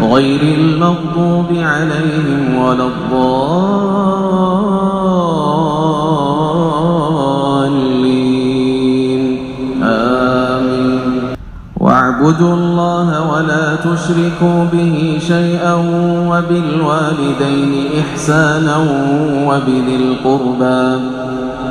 غير المغضوب عليهم ولا الضالين. آمين. واعبدوا الله ولا تشركوا به شيئا وبالوالدين إحسانا وبذي القربى.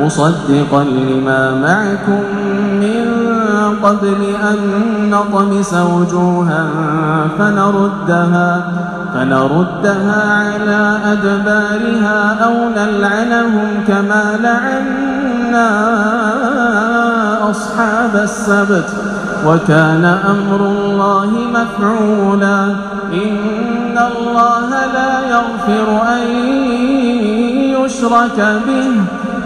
مصدقا لما معكم من قبل أن نطمس وجوها فنردها فنردها على أدبارها أو نلعنهم كما لعنا أصحاب السبت. وكان أمر الله مفعولا. إن الله لا يغفر أن يشرك به.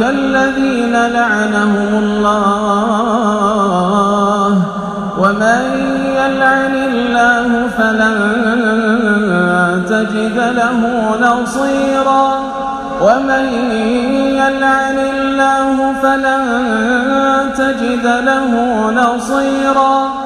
الذين لعنهم الله. ومن يلعن الله فلن تجد له نصيرا. ومن يلعن الله فلن تجد له نصيرا.